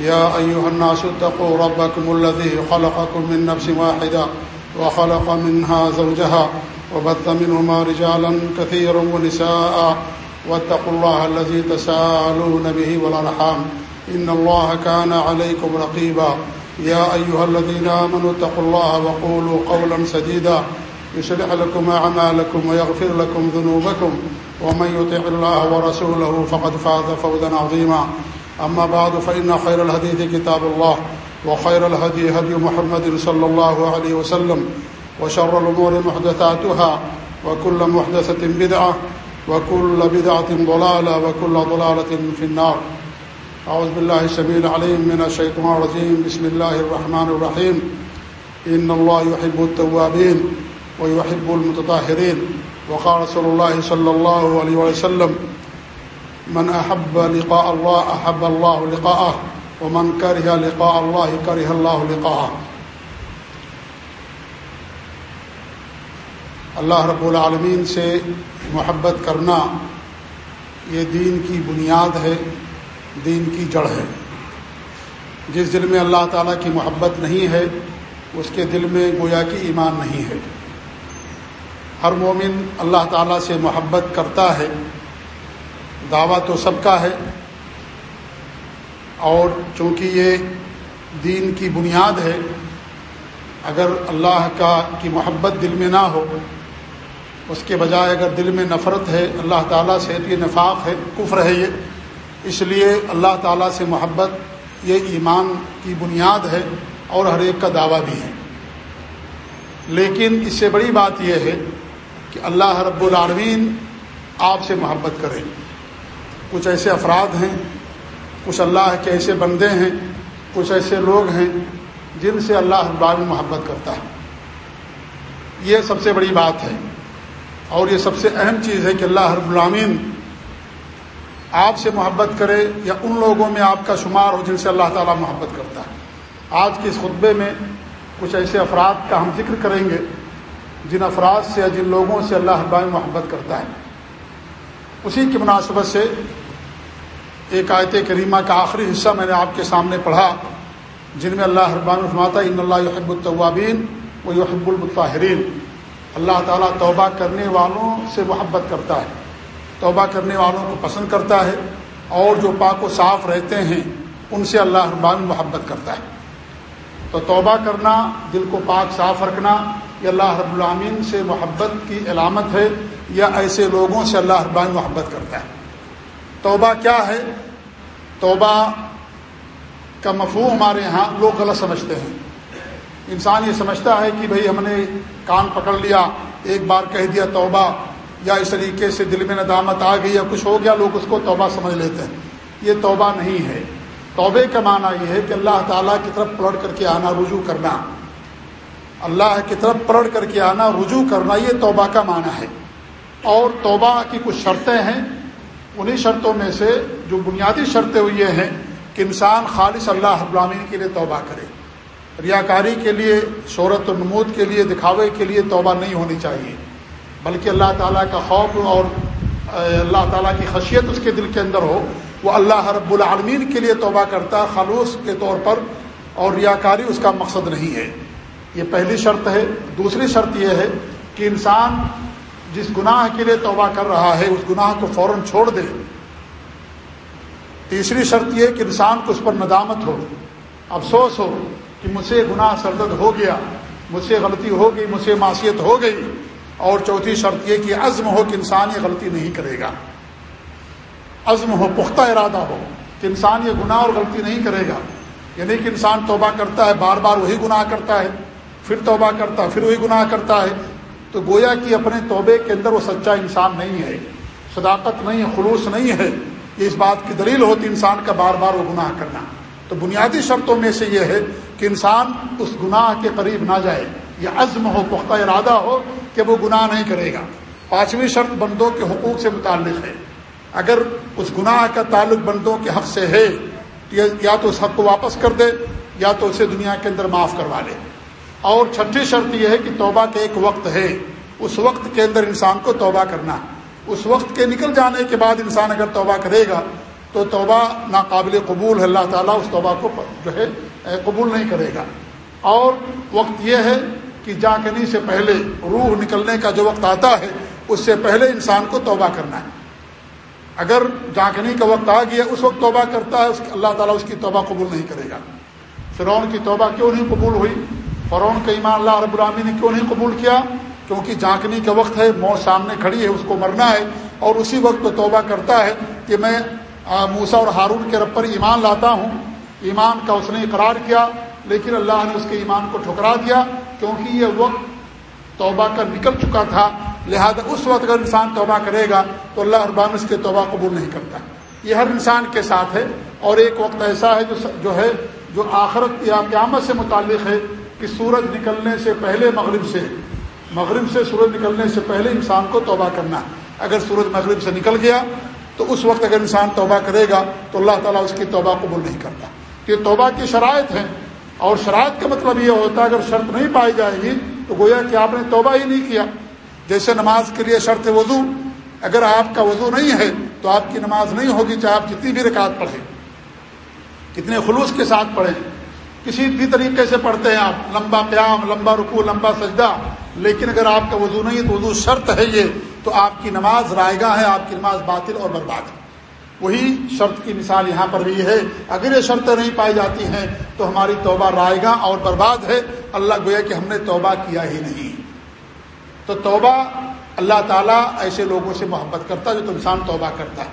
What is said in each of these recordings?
يا أيها الناس اتقوا ربكم الذي خلقكم من نفس واحدة وخلق منها زوجها وبث منهما رجالا كثيرا ونساء واتقوا الله الذي تساءلون به والأرحام. إن الله كان عليكم رقيبا. يا أيها الذين آمنوا اتقوا الله وقولوا قولا سديدا. يشرح لكم أعمالكم ويغفر لكم ذنوبكم. ومن يطع الله ورسوله فقد فاز فوزا عظيما. أما بعد، فإن خير الهديث كتاب الله، وخير الهدي هدي محمد صلى الله عليه وسلم، وشر الأمور محدثاتها، وكل محدثة بدعة، وكل بدعة ضلالة، وكل ضلالة في النار. أعوذ بالله السبيل عليهم من الشيطان الرجيم. بسم الله الرحمن الرحيم. إن الله يحب التوابين، ويحب المتطاهرين وقال رسول الله صلى الله عليه وسلم من أحب لقاء الله أحب الله لقاءه، ومن كره لقاء الله كره الله لقاءه. اللہ رب العالمین سے محبت کرنا یہ دین کی بنیاد ہے، دین کی جڑ ہے۔ جس دل میں اللہ تعالیٰ کی محبت نہیں ہے، اس کے دل میں گویا کی ایمان نہیں ہے۔ ہر مومن اللہ تعالیٰ سے محبت کرتا ہے۔ دعویٰ تو سب کا ہے۔ اور چونکہ یہ دین کی بنیاد ہے، اگر اللہ کا کی محبت دل میں نہ ہو، اس کے بجائے اگر دل میں نفرت ہے، اللہ تعالیٰ سے یہ نفاق ہے، کفر ہے یہ۔ اس لیے اللہ تعالیٰ سے محبت، یہ ایمان کی بنیاد ہے اور ہر ایک کا دعویٰ بھی ہے۔ لیکن اس سے بڑی بات یہ ہے کہ اللہ رب العالمین آپ سے محبت کرے کچھ ایسے افراد ہیں، کچھ اللہ کے ایسے بندے ہیں، کچھ ایسے لوگ ہیں جن سے اللہ العالمین محبت کرتا ہے۔ یہ سب سے بڑی بات ہے۔ اور یہ سب سے اہم چیز ہے کہ اللہ رب العالمین آپ سے محبت کرے یا ان لوگوں میں آپ کا شمار ہو جن سے اللہ تعالیٰ محبت کرتا ہے۔ آج کے اس خطبے میں کچھ ایسے افراد کا ہم ذکر کریں گے جن افراد سے یا جن لوگوں سے اللہ ابراہیم محبت کرتا ہے۔ اسی کی مناسبت سے ایک آیت کریمہ کا آخری حصہ میں نے آپ کے سامنے پڑھا، جن میں اللہ ابان فرماتا ان اللہ یحب الطوابین و یحب المطاہرین اللہ تعالیٰ توبہ کرنے والوں سے محبت کرتا ہے، توبہ کرنے والوں کو پسند کرتا ہے، اور جو پاک و صاف رہتے ہیں، ان سے اللہ ابان محبت کرتا ہے۔ تو توبہ کرنا، دل کو پاک صاف رکھنا، یہ اللہ رب العامین سے محبت کی علامت ہے۔ یا ایسے لوگوں سے اللہ ابان محبت کرتا ہے۔ توبہ کیا ہے؟ توبہ کا مفہوم ہمارے یہاں لوگ غلط سمجھتے ہیں۔ انسان یہ سمجھتا ہے کہ بھئی ہم نے کان پکڑ لیا، ایک بار کہہ دیا توبہ، یا اس طریقے سے دل میں ندامت آ گئی یا کچھ ہو گیا، لوگ اس کو توبہ سمجھ لیتے ہیں۔ یہ توبہ نہیں ہے۔ توبے کا معنی یہ ہے کہ اللہ تعالیٰ کی طرف پلٹ کر کے آنا، رجوع کرنا۔ اللہ کی طرف پلٹ کر کے آنا، رجوع کرنا، یہ توبہ کا معنی ہے۔ اور توبہ کی کچھ شرطیں ہیں، انہی شرطوں میں سے جو بنیادی شرطیں ہوئی یہ ہیں کہ انسان خالص اللہ ابراہین کے لیے توبہ کرے۔ ریاکاری کے لیے، شہرت و نمود کے لیے، دکھاوے کے لیے توبہ نہیں ہونی چاہیے۔ بلکہ اللہ تعالیٰ کا خوف اور اللہ تعالیٰ کی خشیت اس کے دل کے اندر ہو، وہ اللہ رب العالمین کے لیے توبہ کرتا خلوص کے طور پر، اور ریاکاری اس کا مقصد نہیں ہے۔ یہ پہلی شرط ہے۔ دوسری شرط یہ ہے کہ انسان جس گناہ کے لیے توبہ کر رہا ہے، اس گناہ کو فوراً چھوڑ دے۔ تیسری شرط یہ کہ انسان کو اس پر ندامت ہو۔ افسوس ہو کہ مجھ سے گناہ سردد ہو گیا، مجھ سے غلطی ہو گئی، مجھ سے معاشیت ہو گئی۔ اور چوتھی شرط یہ کہ عزم ہو کہ انسان یہ غلطی نہیں کرے گا۔ عزم ہو، پختہ ارادہ ہو کہ انسان یہ گناہ اور غلطی نہیں کرے گا۔ یعنی کہ انسان توبہ کرتا ہے، بار بار وہی گناہ کرتا ہے، پھر توبہ کرتا ہے پھر وہی گناہ کرتا ہے۔ تو گویا کہ اپنے توبے کے اندر وہ سچا انسان نہیں ہے، صداقت نہیں ہے خلوص نہیں ہے۔ یہ اس بات کی دلیل ہوتی انسان کا بار بار وہ گناہ کرنا۔ تو بنیادی شرطوں میں سے یہ ہے کہ انسان اس گناہ کے قریب نہ جائے۔ یہ عزم ہو، پختہ ارادہ ہو کہ وہ گناہ نہیں کرے گا۔ پانچویں شرط بندوں کے حقوق سے متعلق ہے۔ اگر اس گناہ کا تعلق بندوں کے حق سے ہے، یا تو اس حق کو واپس کر دے، یا تو اسے دنیا کے اندر معاف کروا لے۔ اور چھٹی شرط یہ ہے کہ توبہ کا ایک وقت ہے۔ اس وقت کے اندر انسان کو توبہ کرنا۔ ہے اس وقت کے نکل جانے کے بعد انسان اگر توبہ کرے گا، تو توبہ ناقابل قبول ہے۔ اللہ تعالیٰ اس توبہ کو جو ہے قبول نہیں کرے گا۔ اور وقت یہ ہے کہ جانکنی سے پہلے، روح نکلنے کا جو وقت آتا ہے، اس سے پہلے انسان کو توبہ کرنا ہے۔ اگر جانکنی کا وقت آ گیا، اس وقت توبہ کرتا ہے، اس، اللہ تعالیٰ اس کی توبہ قبول نہیں کرے گا۔ فرعون کی توبہ کیوں نہیں قبول ہوئی؟ فرعون کا ایمان اللہ رب العامی نے کیوں نہیں قبول کیا؟ کیونکہ جانکنی کا وقت ہے، موت سامنے کھڑی ہے، اس کو مرنا ہے اور اسی وقت وہ توبہ کرتا ہے کہ میں موسا اور ہارون کے رب پر ایمان لاتا ہوں۔ ایمان کا اس نے اقرار کیا، لیکن اللہ نے اس کے ایمان کو ٹھکرا دیا۔ کیونکہ یہ وقت توبہ کا نکل چکا تھا، لہذا اس وقت اگر انسان توبہ کرے گا تو اللہ اربان اس کے توبہ قبول نہیں کرتا۔ یہ ہر انسان کے ساتھ ہے اور ایک وقت ایسا ہے جو جو ہے، جو آخرت یا قیامت سے متعلق ہے۔ کہ سورج نکلنے سے پہلے مغرب سے مغرب سے سورج نکلنے سے پہلے انسان کو توبہ کرنا اگر سورج مغرب سے نکل گیا تو اس وقت اگر انسان توبہ کرے گا تو اللہ تعالیٰ اس کی توبہ قبول نہیں کرتا۔ یہ توبہ کی شرائط ہے اور شرائط کا مطلب یہ ہوتا ہے اگر شرط نہیں پائی جائے گی تو گویا کہ آپ نے توبہ ہی نہیں کیا۔ جیسے نماز کے لیے شرط وضو، اگر آپ کا وضو نہیں ہے تو آپ کی نماز نہیں ہوگی چاہے آپ جتنی بھی رکعت پڑھیں، کتنے خلوص کے ساتھ پڑھیں۔ کسی بھی طریقے سے پڑھتے ہیں آپ، لمبا قیام، لمبا رکو لمبا سجدہ، لیکن اگر آپ کا وضو نہیں تو وضو شرط ہے یہ تو آپ کی نماز رائے گاہ ہے، آپ کی نماز باطل اور برباد ہے۔ وہی شرط کی مثال یہاں پر بھی ہے۔ اگر یہ شرطیں نہیں پائی جاتی ہیں تو ہماری توبہ رائے گاہ اور برباد ہے۔ اللہ گویا کہ ہم نے توبہ کیا ہی نہیں۔ تو توبہ اللہ تعالیٰ ایسے لوگوں سے محبت کرتا ہے جو تو انسان توبہ کرتا ہے،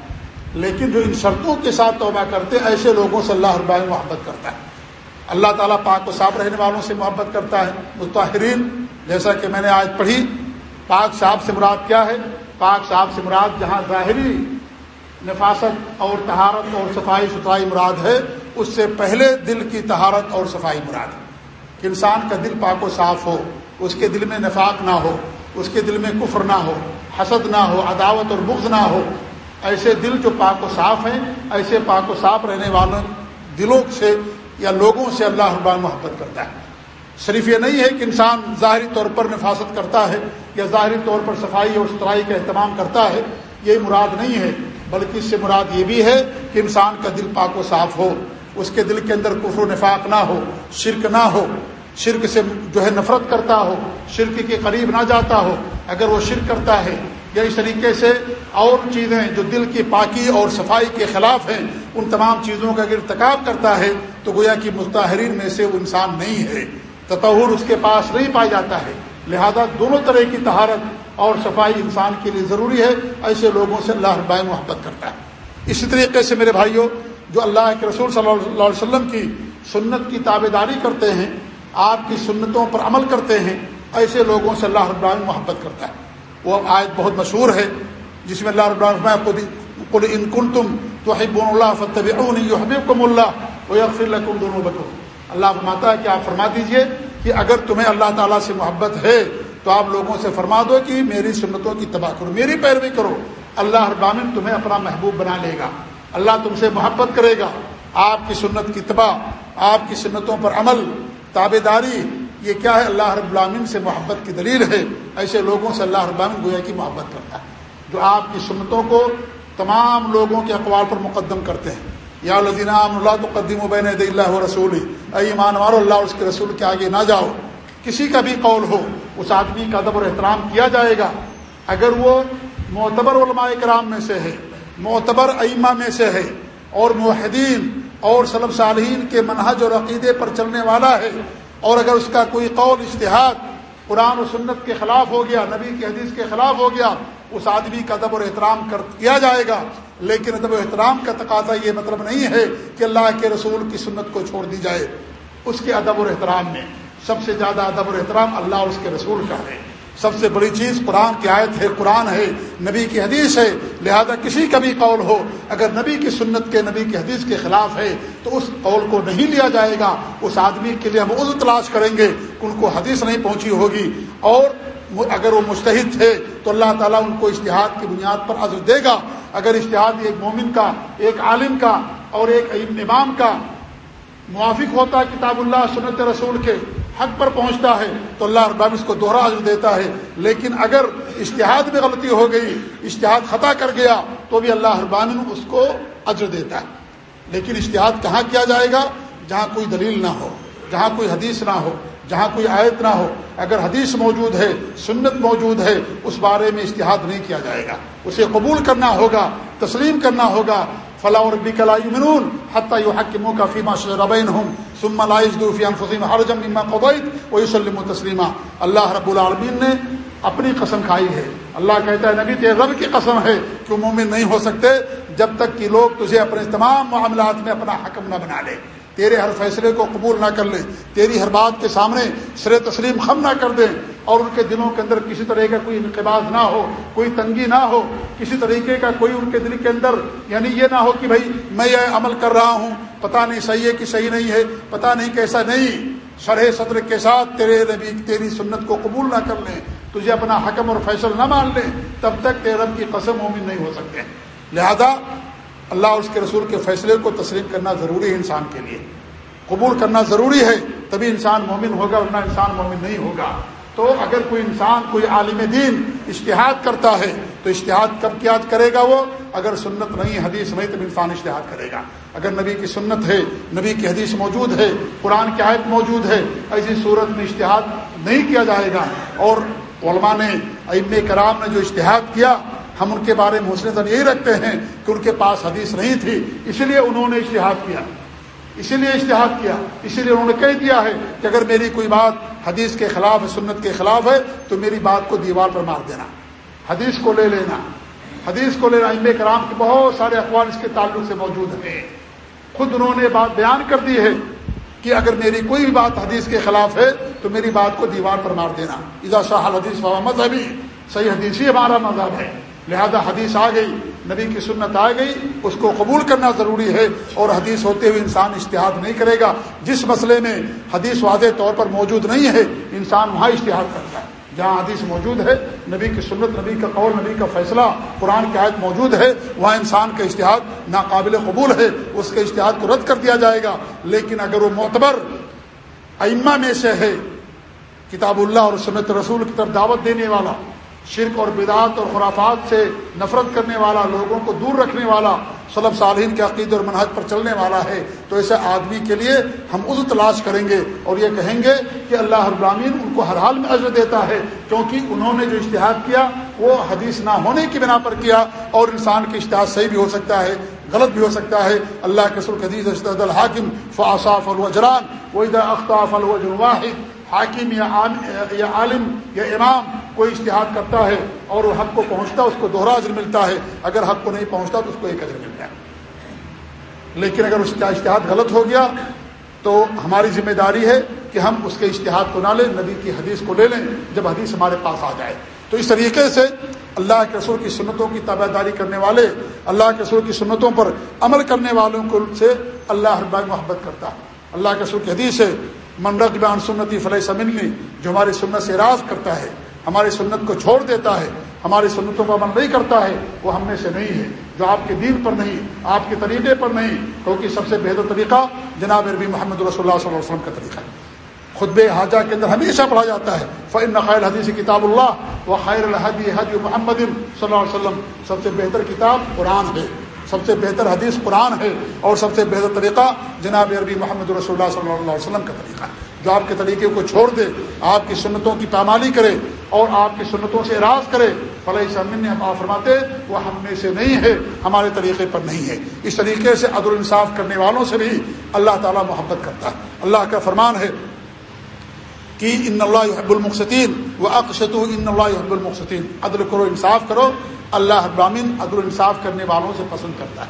لیکن جو ان شرطوں کے ساتھ توبہ کرتے ایسے لوگوں سے اللہ ربائی محبت کرتا ہے۔ اللہ تعالیٰ پاک و صاف رہنے والوں سے محبت کرتا ہے۔ متحرین جیسا کہ میں نے آج پڑھی، پاک صاحب سے مراد کیا ہے؟ پاک صاحب سے مراد جہاں ظاہری نفاست اور تہارت اور صفائی ستھرائی مراد ہے، اس سے پہلے دل کی تہارت اور صفائی مراد ہے۔ کہ انسان کا دل پاک و صاف ہو، اس کے دل میں نفاق نہ ہو، اس کے دل میں کفر نہ ہو، حسد نہ ہو، عداوت اور بغض نہ ہو، ایسے دل جو پاک و صاف ہیں، ایسے پاک و صاف رہنے والوں دلوں سے یا لوگوں سے اللہ ربان محبت کرتا ہے۔ صرف یہ نہیں ہے کہ انسان ظاہری طور پر نفاست کرتا ہے یا ظاہری طور پر صفائی اور ستھرائی کا اہتمام کرتا ہے، یہ مراد نہیں ہے۔ بلکہ اس سے مراد یہ بھی ہے کہ انسان کا دل پاک و صاف ہو، اس کے دل کے اندر کفر و نفاق نہ ہو، شرک نہ ہو۔ شرک سے جو ہے نفرت کرتا ہو، شرک کے قریب نہ جاتا ہو۔ اگر وہ شرک کرتا ہے یا اس طریقے سے اور چیزیں جو دل کی پاکی اور صفائی کے خلاف ہیں، ان تمام چیزوں کا اگر ارتکاب کرتا ہے، تو گویا کہ مستحرین میں سے وہ انسان نہیں ہے۔ تطور اس کے پاس نہیں پایا جاتا ہے۔ لہذا دونوں طرح کی تہارت اور صفائی انسان کے لیے ضروری ہے۔ ایسے لوگوں سے اللہ ربائے محبت کرتا ہے۔ اسی طریقے سے میرے بھائیوں، جو اللہ کے رسول صلی اللہ علیہ وسلم کی سنت کی تابے داری کرتے ہیں، آپ کی سنتوں پر عمل کرتے ہیں، ایسے لوگوں سے اللہ رب محبت کرتا ہے۔ وہ آیت بہت مشہور ہے، جس میں اللہ رب العالمین قل ان کن تم تو حب اللہ فتب حبیب کم اللہ وہ لکم دونوں بتو اللہ فرماتا ہے کہ آپ فرما دیجیے کہ اگر تمہیں اللہ تعالیٰ سے محبت ہے، تو آپ لوگوں سے فرما دو کہ میری سنتوں کی تباہ کرو، میری پیروی کرو۔ اللہ ابامن تمہیں اپنا محبوب بنا لے گا۔ اللہ تم سے محبت کرے گا۔ آپ کی سنت کی تباہ، آپ کی سنتوں پر عمل، تابے داری یہ کیا ہے؟ اللہ رب العالمین سے محبت کی دلیل ہے۔ ایسے لوگوں سے اللہ رب العالمین گویا کی محبت کرتا ہے۔ جو آپ کی سنتوں کو تمام لوگوں کے اقوال پر مقدم کرتے ہیں۔ یا لدینہ اللہ تو قدیم و بین اللہ رسول اے ایمان مارو اللہ اس کے رسول کے آگے نہ جاؤ۔ کسی کا بھی قول ہو، اس آدمی کا ادب اور احترام کیا جائے گا؟ اگر وہ معتبر علماء کرام میں سے ہے، معتبر ائمہ میں سے ہے، اور معاہدین اور صلب صالحین کے منہج اور عقیدے پر چلنے والا ہے اور اگر اس کا کوئی قول اشتہاد قرآن و سنت کے خلاف ہو گیا، نبی کی حدیث کے خلاف ہو گیا، اس آدمی کا ادب اور احترام کر کیا جائے گا؟ لیکن ادب و احترام کا تقاضا یہ مطلب نہیں ہے کہ اللہ کے رسول کی سنت کو چھوڑ دی جائے۔ اس کے ادب اور احترام میں سب سے زیادہ ادب اور احترام اللہ اور اس کے رسول کا ہے۔ سب سے بڑی چیز قرآن کی آیت ہے، قرآن ہے، نبی کی حدیث ہے، لہذا کسی کا بھی قول ہو، اگر نبی کی سنت کے، نبی کی حدیث کے خلاف ہے، تو اس قول کو نہیں لیا جائے گا۔ اس آدمی کے لیے ہم عزو تلاش کریں گے کہ ان کو حدیث نہیں پہنچی ہوگی۔ اور اگر وہ مستحد تھے، تو اللہ تعالیٰ ان کو اشتہاد کی بنیاد پر عزر دے گا۔ اگر اشتہاد ایک مومن کا، ایک عالم کا اور ایک امام کا، موافق ہوتا ہے کتاب اللہ، سنت رسول کے حق پر پہنچتا ہے تو اللہ ابام اس کو دوہرا عزر دیتا ہے۔ لیکن اگر اشتہاد میں غلطی ہو گئی اشتہاد خطا کر گیا، تو بھی اللہ ابان اس کو عزر دیتا ہے۔ لیکن اشتہاد کہاں کیا جائے گا؟ جہاں کوئی دلیل نہ ہو، جہاں کوئی حدیث نہ ہو، جہاں کوئی آیت نہ ہو۔ اگر حدیث موجود ہے، سنت موجود ہے، اس بارے میں اشتہاد نہیں کیا جائے گا۔ اسے قبول کرنا ہوگا، تسلیم کرنا ہوگا۔ فلاح ربی کلائی منون حتیٰ حکموں کا فیما ربین ہوں سما لائزوفی فسیم حرجم اما قبیت وہی و تسلیمہ اللہ رب العالمین نے اپنی قسم کھائی ہے۔ اللہ کہتا ہے، نبی، تیرے رب کی قسم ہے۔ کہ مومن نہیں ہو سکتے جب تک کہ لوگ تجھے اپنے تمام معاملات میں اپنا حکم نہ بنا لے۔ تیرے ہر فیصلے کو قبول نہ کر لیں تیری ہر بات کے سامنے سر تسلیم خم نہ کر دیں اور ان کے دلوں کے اندر کسی طرح کا کوئی انقباز نہ ہو، کوئی تنگی نہ ہو، کسی طریقے کا کوئی ان کے دل کے اندر یعنی یہ نہ ہو کہ بھائی میں یہ عمل کر رہا ہوں، پتہ نہیں صحیح ہے کہ صحیح نہیں ہے، پتہ نہیں کیسا نہیں۔ شرح صدر کے ساتھ تیرے نبی، تیری سنت کو قبول نہ کر لیں، تجھے اپنا حکم اور فیصل نہ مان لیں، تب تک تیرے رب کی قسم مومن نہیں ہو سکتے۔ لہذا اللہ اور اس کے رسول کے فیصلے کو تسلیم کرنا ضروری ہے انسان کے لیے۔ قبول کرنا ضروری ہے، تبھی انسان مومن ہوگا، ورنہ انسان مومن نہیں ہوگا۔ تو اگر کوئی انسان، کوئی عالم دین اشتہاد کرتا ہے، تو اشتہاد کب کیا کرے گا وہ؟ اگر سنت نہیں، حدیث نہیں، تب انسان اشتہاد کرے گا۔ اگر نبی کی سنت ہے، نبی کی حدیث موجود ہے، قرآن کی آیت موجود ہے، ایسی صورت میں اشتہاد نہیں کیا جائے گا۔ اور علماء نے ام کرام نے جو اشتہاد کیا، ہم ان کے بارے میں حسن یہی رکھتے ہیں کہ ان کے پاس حدیث نہیں تھی اسی لیے انہوں نے اشتہاد کیا۔ اسی لیے اشتہاد کیا، اسی لیے انہوں نے کہہ دیا ہے کہ اگر میری کوئی بات حدیث کے خلاف ہے سنت کے خلاف ہے، تو میری بات کو دیوار پر مار دینا، حدیث کو لے لینا۔ حدیث کو لینا ام کرام کے بہت سارے اخبار اس کے تعلق سے موجود ہیں۔ خود انہوں نے بات بیان کر دی ہے کہ اگر میری کوئی بھی بات حدیث کے خلاف ہے، تو میری بات کو دیوار پر مار دینا۔ اذا شاہ حدیث بابا مذہبی، صحیح حدیث ہی ہمارا مذہب ہے۔ لہذا حدیث آ گئی۔ نبی کی سنت آ گئی، اس کو قبول کرنا ضروری ہے اور حدیث ہوتے ہوئے انسان اشتہاد نہیں کرے گا۔ جس مسئلے میں حدیث واضح طور پر موجود نہیں ہے، انسان وہاں اشتہاد کرتا ہے۔ جہاں حدیث موجود ہے، نبی کی سنت، نبی کا قول، نبی کا فیصلہ، قرآن کی آیت موجود ہے، وہاں انسان کا اشتہاد ناقابل قبول ہے۔ اس کے اشتہاد کو رد کر دیا جائے گا۔ لیکن اگر وہ معتبر ائمہ میں سے ہے، کتاب اللہ اور سنت رسول کی طرف دعوت دینے والا شرک اور بدعات اور خرافات سے نفرت کرنے والا، لوگوں کو دور رکھنے والا صلب صالحین کے عقید اور منحج پر چلنے والا ہے۔ تو ایسے آدمی کے لیے ہم عزو تلاش کریں گے اور یہ کہیں گے کہ اللہ ابراہین ان کو ہر حال میں عزر دیتا ہے، کیونکہ انہوں نے جو اشتہاد کیا، وہ حدیث نہ ہونے کی بنا پر کیا اور انسان کے اشتہاد صحیح بھی ہو سکتا ہے، غلط بھی ہو سکتا ہے۔ اللہ کے سر حدیث الحاکم فاصاف الوجران وحدہ اختاف الوجواحد حاکم یا عالم یا امام کوئی اشتہاد کرتا ہے اور وہ حق کو پہنچتا ہے، اس کو دوہرا عزر ملتا ہے۔ اگر حق کو نہیں پہنچتا تو اس کو ایک عزر ملتا ہے۔ لیکن اگر اس کا اشتہاد غلط ہو گیا تو ہماری ذمہ داری ہے کہ ہم اس کے اشتہاد کو نہ لیں، نبی کی حدیث کو لے لیں جب حدیث ہمارے پاس آ جائے۔ تو اس طریقے سے اللہ کے رسول کی سنتوں کی تابع داری کرنے والے، اللہ کے رسول کی سنتوں پر عمل کرنے والوں کو سے اللہ ہر بھائی محبت کرتا ہے۔ اللہ کے رسول کی حدیث ہے منرق بان سنتی فلح سمنی جو ہماری سنت سے راز کرتا ہے، ہماری سنت کو چھوڑ دیتا ہے، ہماری سنتوں کا عمل نہیں کرتا ہے، وہ ہم میں سے نہیں ہے، جو آپ کے دین پر نہیں، آپ کے طریقے پر نہیں، کیونکہ سب سے بہتر طریقہ جناب عربی محمد رسول اللہ صلی اللہ علیہ وسلم کا طریقہ ہے۔ خطب حاجہ کے اندر ہمیشہ پڑھا جاتا ہے فن نقائل حدیث کتاب اللہ و خیر الحدی حدی محمد صلی اللہ علیہ وسلم۔ سب سے بہتر کتاب قرآن ہے۔ سب سے بہتر حدیث قرآن ہے اور سب سے بہتر طریقہ جناب عربی محمد رسول اللہ صلی اللہ علیہ وسلم کا طریقہ ہے۔ جو آپ کے طریقے کو چھوڑ دے، آپ کی سنتوں کی پامالی کرے اور آپ کی سنتوں سے اراض کرے فلاح سمن نے ہم آپ فرماتے، وہ ہم میں سے نہیں ہے، ہمارے طریقے پر نہیں ہے۔ اس طریقے سے عدل انصاف کرنے والوں سے بھی اللہ تعالیٰ محبت کرتا ہے۔ اللہ کا فرمان ہے کہ ان اللہ حب المقصطین و اقشت ان اللہ حب المقصطین عدل کرو، انصاف کرو، اللہ ابرامین عدل انصاف کرنے والوں سے پسند کرتا ہے۔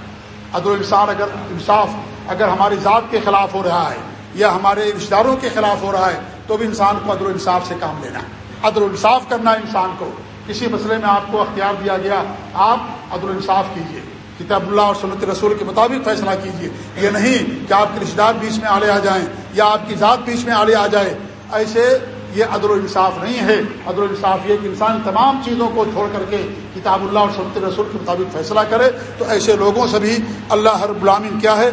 عدل انصاف اگر انصاف اگر ہماری ذات کے خلاف ہو رہا ہے یا ہمارے رشتہ داروں کے خلاف ہو رہا ہے، تو بھی انسان کو عدل و انصاف سے کام لینا عدل الصاف کرنا انسان کو۔ کسی مسئلے میں آپ کو اختیار دیا گیا، آپ عدل الصاف کیجیے کتاب اللہ اور سنت رسول کے مطابق فیصلہ کیجیے یہ نہیں کہ آپ کے رشتے دار بیچ میں آلے آ جائیں یا آپ کی ذات بیچ میں آلے آ جائے۔ ایسے یہ عدل و انصاف نہیں ہے۔ عدل و انصاف یہ کہ انسان تمام چیزوں کو چھوڑ کر کے کتاب اللہ اور سنت رسول کے مطابق فیصلہ کرے۔ تو ایسے لوگوں سے بھی اللہ ہر غلامین کیا ہے؟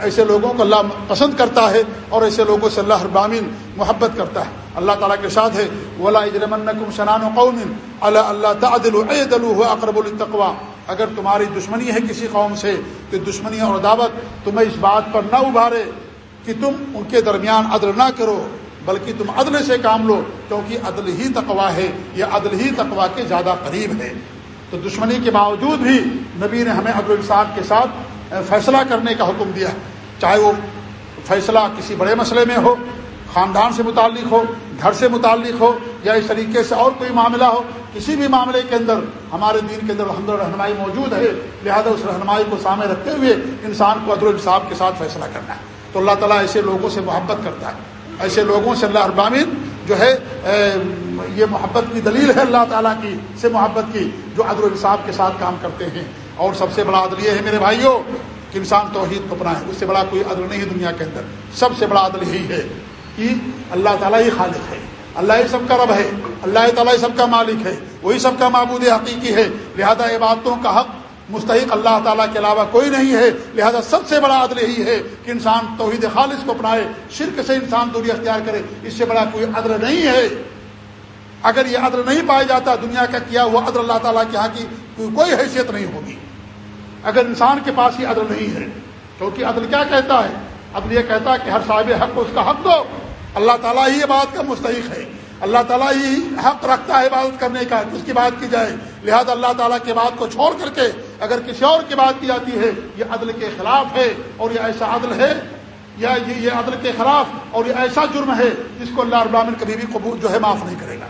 ایسے لوگوں کو اللہ پسند کرتا ہے اور ایسے لوگوں سے اللہ ابامین محبت کرتا ہے۔ اللہ تعالیٰ کے ساتھ ہے، ولا اجرمن شنان و قوم اللہ اللہ تعدل اقرب التقوا اگر تمہاری دشمنی ہے کسی قوم سے تو دشمنی اور دعوت تمہیں اس بات پر نہ ابھارے کہ تم ان کے درمیان عدل نہ کرو، بلکہ تم عدل سے کام لو، کیونکہ عدل ہی تقوا ہے یہ عدل ہی تقوا کے زیادہ قریب ہے۔ تو دشمنی کے باوجود بھی نبی نے ہمیں عدل الصاف کے ساتھ فیصلہ کرنے کا حکم دیا۔ چاہے وہ فیصلہ کسی بڑے مسئلے میں ہو، خاندان سے متعلق ہو، گھر سے متعلق ہو، یا اس طریقے سے اور کوئی معاملہ ہو، کسی بھی معاملے کے اندر ہمارے دین کے اندر الحمد رہنمائی موجود ہے۔ لہذا اس رہنمائی کو سامنے رکھتے ہوئے انسان کو عدل الصاف کے ساتھ فیصلہ کرنا ہے۔ تو اللہ تعالیٰ ایسے لوگوں سے محبت کرتا ہے۔ ایسے لوگوں سے اللہ ابامین جو ہے یہ محبت کی دلیل ہے اللہ تعالیٰ کی، سے محبت کی، جو عدل الصاف کے ساتھ کام کرتے ہیں۔ اور سب سے بڑا عدل یہ ہے، میرے بھائیوں کہ انسان توحید کو اپنا ہے اس سے بڑا کوئی عدل نہیں ہے دنیا کے اندر۔ سب سے بڑا عدل یہی ہے کہ اللہ تعالیٰ ہی خالق ہے۔ اللہ ہی سب کا رب ہے۔ اللہ تعالیٰ ہی سب کا مالک ہے۔ وہی سب کا معبود حقیقی ہے۔ لہذا عبادتوں کا حق مستحق اللہ تعالیٰ کے علاوہ کوئی نہیں ہے۔ لہذا سب سے بڑا عدل یہی ہے کہ انسان توحید خالص کو اپنائے، شرک سے انسان دوری اختیار کرے۔ اس سے بڑا کوئی عدل نہیں ہے۔ اگر یہ عدل نہیں پایا جاتا، دنیا کا کیا ہوا عدل اللہ تعالیٰ کے یہاں کی کوئی حیثیت نہیں ہوگی۔ اگر انسان کے پاس یہ عدل نہیں ہے، کیونکہ عدل کیا کہتا ہے؟ عدل یہ کہتا ہے کہ ہر صاحب حق کو اس کا حق دو۔ اللہ تعالیٰ ہی یہ بات کا مستحق ہے۔ اللہ تعالیٰ ہی حق رکھتا ہے عبادت کرنے کا، اس کی بات کی جائے۔ لہذا اللہ تعالیٰ کے بات کو چھوڑ کر کے اگر کسی اور کی بات کی جاتی ہے، یہ عدل کے خلاف ہے اور یہ ایسا عدل ہے، یا یہ عدل کے خلاف اور یہ ایسا جرم ہے جس کو اللہ ابراہین کبھی بھی قبول جو ہے معاف نہیں کرے گا۔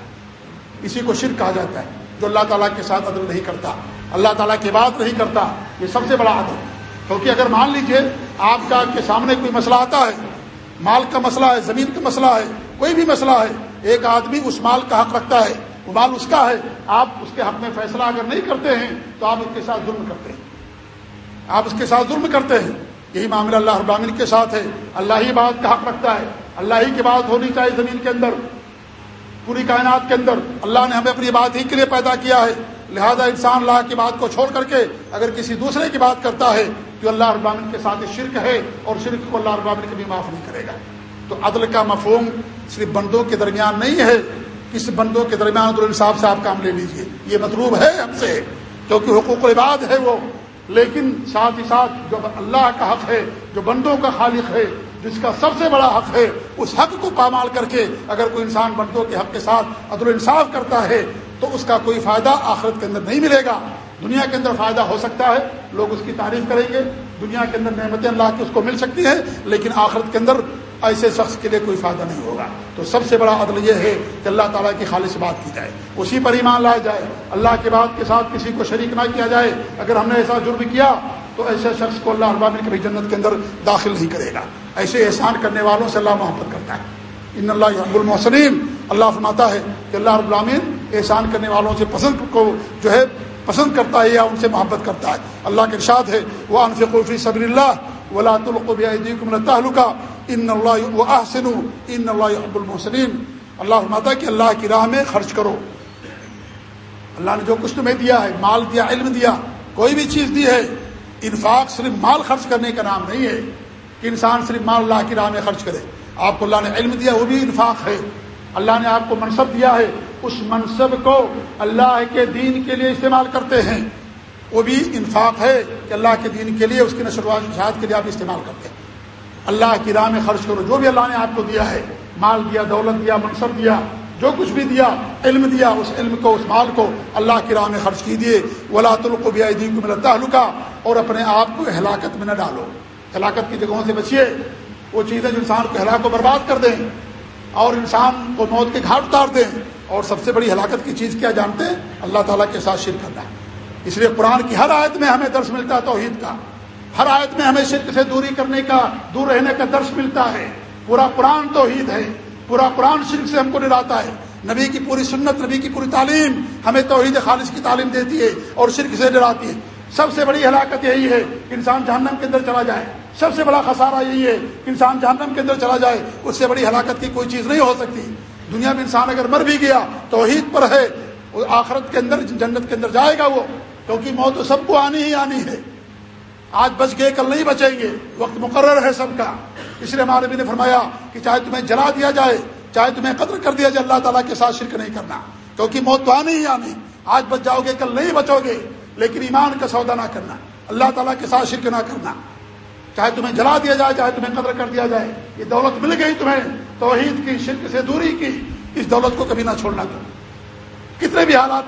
اسی کو شرک کہا جاتا ہے، جو اللہ تعالیٰ کے ساتھ عدل نہیں کرتا۔ اللہ تعالیٰ کی بات نہیں کرتا، یہ سب سے بڑا عدل۔ کیونکہ اگر مان لیجیے، آپ کا کے سامنے کوئی مسئلہ آتا ہے، مال کا مسئلہ ہے، زمین کا مسئلہ ہے، کوئی بھی مسئلہ ہے، ایک آدمی اس مال کا حق رکھتا ہے وہ مال اس کا ہے، آپ اس کے حق میں فیصلہ اگر نہیں کرتے ہیں، تو آپ اس کے ساتھ ظلم کرتے ہیں۔ آپ اس کے ساتھ ظلم کرتے ہیں۔ یہی معاملہ اللہ ابامن کے ساتھ ہے۔ اللہ ہی بات کا حق رکھتا ہے۔ اللہ ہی کی بات ہونی چاہیے زمین کے اندر، پوری کائنات کے اندر۔ اللہ نے ہمیں اپنی بات ہی کے لیے پیدا کیا ہے۔ لہذا انسان اللہ کی بات کو چھوڑ کر کے اگر کسی دوسرے کی بات کرتا ہے، تو اللہ ابامن کے ساتھ شرک ہے اور شرک کو اللہ ابامن کبھی معاف نہیں کرے گا۔ تو عدل کا مفہوم صرف بندوں کے درمیان نہیں ہے۔ کس بندوں کے درمیان عدل انصاف سے آپ کام لے لیجیے۔ یہ مطلوب ہے ہم سے، کیونکہ حقوق العباد ہے وہ۔ لیکن ساتھ ہی ساتھ جو اللہ کا حق ہے، جو بندوں کا خالق ہے، جس کا سب سے بڑا حق ہے، اس حق کو پامال کر کے اگر کوئی انسان بندوں کے حق کے ساتھ عدل انصاف کرتا ہے، تو اس کا کوئی فائدہ آخرت کے اندر نہیں ملے گا۔ دنیا کے اندر فائدہ ہو سکتا ہے، لوگ اس کی تعریف کریں گے۔ دنیا کے اندر نعمتیں اللہ کی اس کو مل سکتی ہیں، لیکن آخرت کے اندر ایسے شخص کے لیے کوئی فائدہ نہیں ہوگا۔ تو سب سے بڑا عدل یہ ہے کہ اللہ تعالیٰ کی خالص بات کی جائے۔ اسی پر ایمان لایا جائے۔ اللہ کے بات کے ساتھ کسی کو شریک نہ کیا جائے۔ اگر ہم نے ایسا جرم کیا، تو ایسے شخص کو اللہ ابامن کبھی جنت کے اندر داخل نہیں کرے گا۔ ایسے احسان کرنے والوں سے اللہ محبت کرتا ہے۔ ان اللہ اب المحسنین۔ اللہ فرماتا ہے کہ اللہ رب العامین احسان کرنے والوں سے پسند کو جو ہے پسند کرتا ہے یا ان سے محبت کرتا ہے۔ اللہ کے ارشاد ہے وہ انفقوفی صبر اللہ ولا تعلقہ ان اللہ و احسن ان اللہ اب المحسنین اللہ فرماتا کہ اللہ کی راہ میں خرچ کرو۔ اللہ نے جو کچھ تمہیں دیا ہے، مال دیا، علم دیا، کوئی بھی چیز دی ہے، انفاق صرف مال خرچ کرنے کا نام نہیں ہے کہ انسان صرف مال اللہ کی راہ میں خرچ کرے۔ آپ کو اللہ نے علم دیا، وہ بھی انفاق ہے۔ اللہ نے آپ کو منصب دیا ہے۔ اس منصب کو اللہ کے دین کے لیے استعمال کرتے ہیں۔ وہ بھی انفاق ہے کہ اللہ کے دین کے لیے، اس کی نشر و شہاد کے لیے آپ استعمال کرتے ہیں۔ اللہ کی راہ میں خرچ کرو، جو بھی اللہ نے آپ کو دیا ہے، مال دیا، دولت دیا، منصب دیا، جو کچھ بھی دیا، علم دیا، اس علم کو، اس مال کو اللہ کی راہ میں خرچ کیجیے ولا کو بھی کو ملتا ہلکا اور اپنے آپ کو ہلاکت میں نہ ڈالو۔ ہلاکت کی جگہوں سے بچیے وہ چیزیں جو انسان کو ہلاک کو برباد کر دیں اور انسان کو موت کے گھاٹ اتار دیں۔ اور سب سے بڑی ہلاکت کی چیز کیا جانتے؟ ہیں اللہ تعالیٰ کے ساتھ شرک کرنا۔ اس لیے قرآن کی ہر آیت میں ہمیں درس ملتا ہے توحید کا۔ ہر آیت میں ہمیں شرک سے دوری کرنے کا، دور رہنے کا درس ملتا ہے۔ پورا قرآن توحید ہے۔ پورا قرآن شرک سے ہم کو ڈراتا ہے۔ نبی کی پوری سنت، نبی کی پوری تعلیم ہمیں توحید خالص کی تعلیم دیتی ہے اور شرک سے ڈراتی ہے۔ سب سے بڑی ہلاکت یہی ہے کہ انسان جہنم کے اندر چلا جائے۔ سب سے بڑا خسارہ یہی ہے کہ انسان جہنم کے اندر چلا جائے۔ اس سے بڑی ہلاکت کی کوئی چیز نہیں ہو سکتی۔ دنیا میں انسان اگر مر بھی گیا، توحید پر ہے۔ آخرت کے اندر، جنت کے اندر جائے گا وہ۔ کیونکہ موت تو سب کو آنی ہی آنی ہے۔ آج بچ گئے کل نہیں بچیں گے۔ وقت مقرر ہے سب کا۔ اس لیے ہمارے بھی نے فرمایا کہ چاہے تمہیں جلا دیا جائے، چاہے تمہیں قدر کر دیا جائے، اللہ تعالیٰ کے ساتھ شرک نہیں کرنا۔ کیونکہ موت تو آنی ہی آنی۔ آج بچ جاؤ گے، کل نہیں بچو گے۔ لیکن ایمان کا سودا نہ کرنا۔ اللہ تعالیٰ کے ساتھ شرک نہ کرنا۔ چاہے تمہیں جلا دیا جائے، چاہے تمہیں قدر کر دیا جائے، یہ دولت مل گئی تمہیں۔ توحید کی، شرک سے دوری کی۔ اس دولت کو کبھی نہ چھوڑنا۔ تم کتنے بھی حالات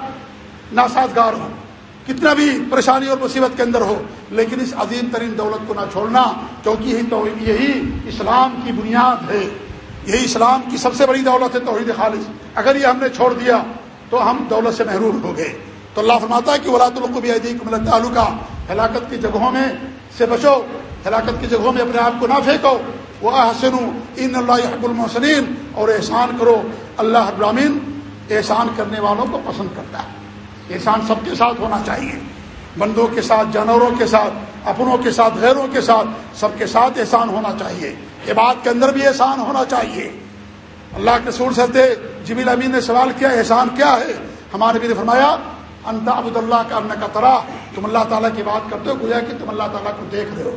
ناسازگار ہوں۔ کتنا بھی پریشانی اور مصیبت کے اندر ہو، لیکن اس عظیم ترین دولت کو نہ چھوڑنا کیونکہ یہی تو یہی اسلام کی بنیاد ہے، یہی اسلام کی سب سے بڑی دولت ہے توحید خالص۔ اگر یہ ہم نے چھوڑ دیا، تو ہم دولت سے محروم ہو گئے۔ تو اللہ فرماتا ہے کہ ولاۃ القبی عدیق تعلقہ ہلاکت کی جگہوں میں سے بچو، ہلاکت کی جگہوں میں اپنے آپ کو نہ پھینکو۔ وہ حسن ان اللہ حب المحسنین اور احسان کرو، اللہ ابرامین احسان کرنے والوں کو پسند کرتا ہے۔ احسان سب کے ساتھ ہونا چاہیے۔ بندوں کے ساتھ، جانوروں کے ساتھ، اپنوں کے ساتھ، غیروں کے ساتھ سب کے ساتھ احسان ہونا چاہیے۔ یہ بات کے اندر بھی احسان ہونا چاہیے۔ اللہ کے سور سے جمیل امین نے سوال کیا، احسان کیا ہے؟ ہمارے بھی نے فرمایا انتا ابود اللہ کا ان کا طرح تم اللہ تعالیٰ کی بات کرتے ہو، گویا کہ تم اللہ تعالیٰ کو دیکھ رہے ہو۔